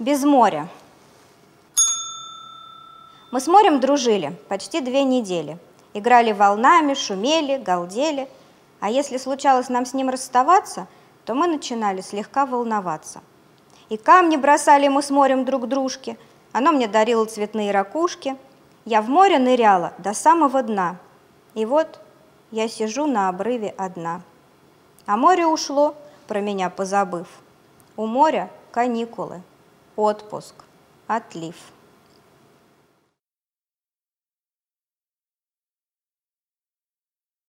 Без моря. Мы с морем дружили почти две недели. Играли волнами, шумели, галдели. А если случалось нам с ним расставаться, то мы начинали слегка волноваться. И камни бросали мы с морем друг дружке. Оно мне дарило цветные ракушки. Я в море ныряла до самого дна. И вот я сижу на обрыве одна. А море ушло, про меня позабыв. У моря каникулы, отпуск, отлив.